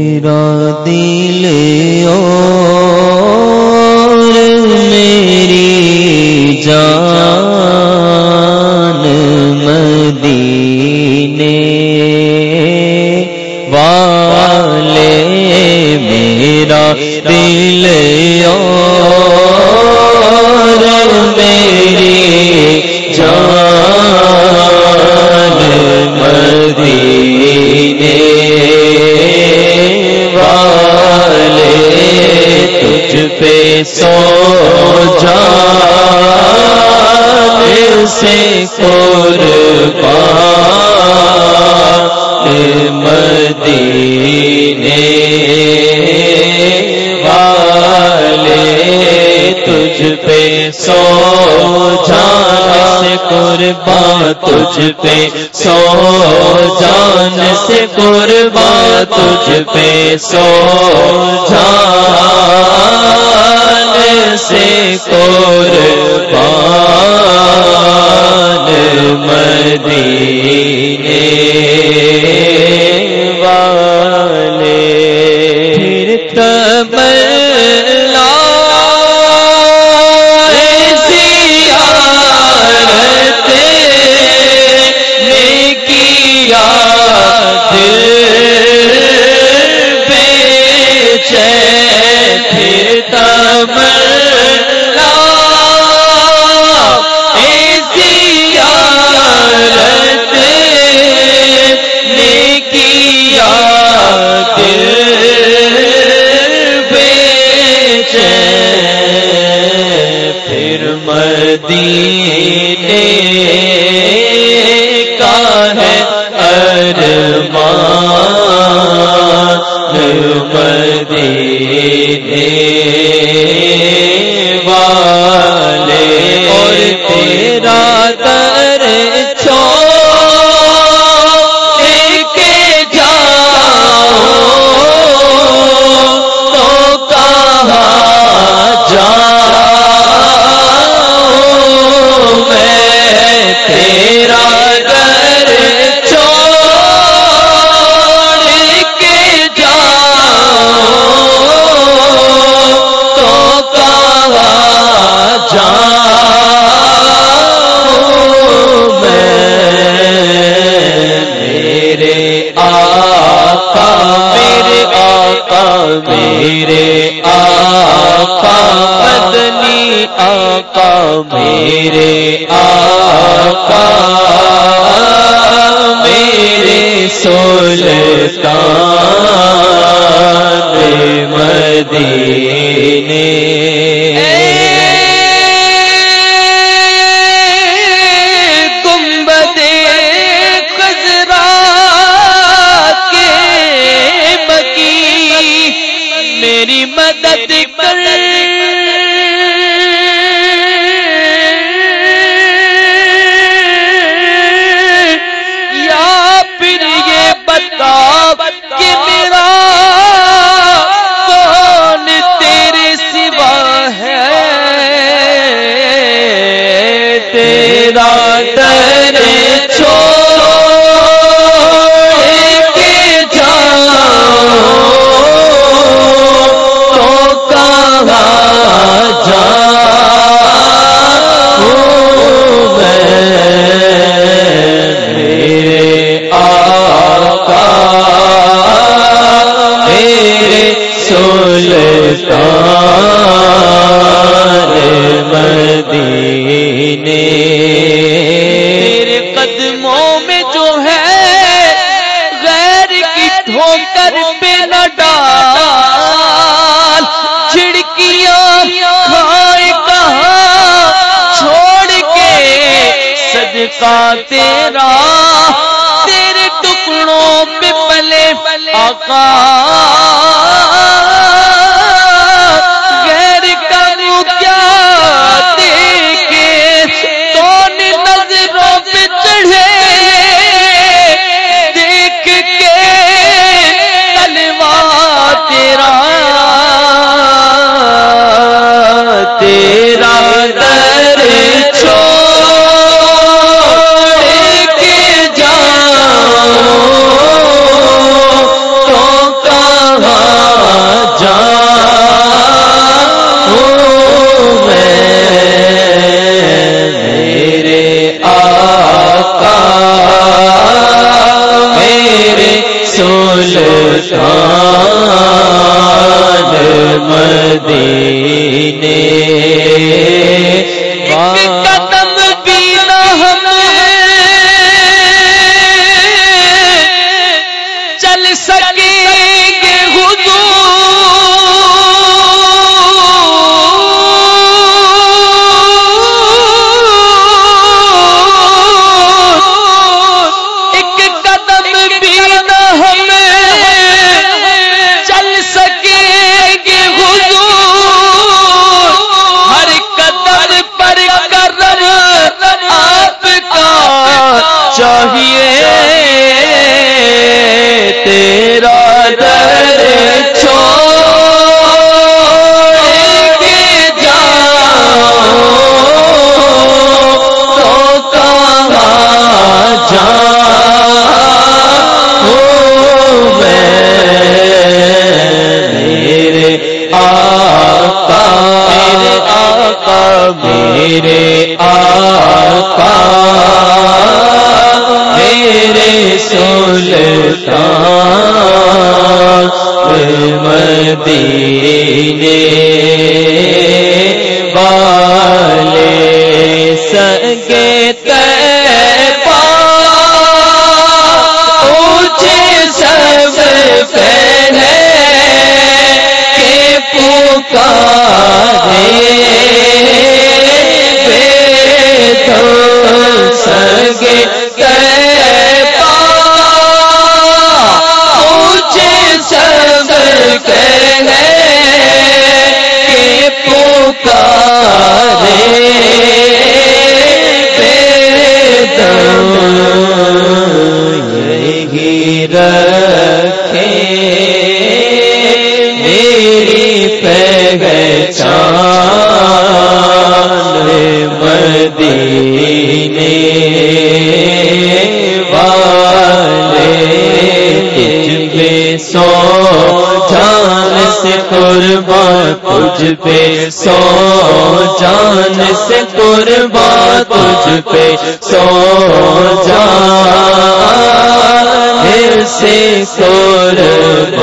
میرا دل اور میری جان مدینے والے میرا دل اور سو جا سے قربان تجھ پہ سو جان سے قربا تجھ پہ سو جان سے قربان مدینے آقا میرے آقا میرے آقا مدنی آقا میرے آقا میرے سولتا مدی گھروں پہ نہ ڈال۔ چھڑکیاں کھائے کہاں؟ چھوڑ کے صدقہ تیرا۔ تیرے ٹکڑوں پہ پلے آقا چولتا چاہیے گیر سے قربان تجھ پہ سو جان سے قربان تجھ پہ سو جان سے قربان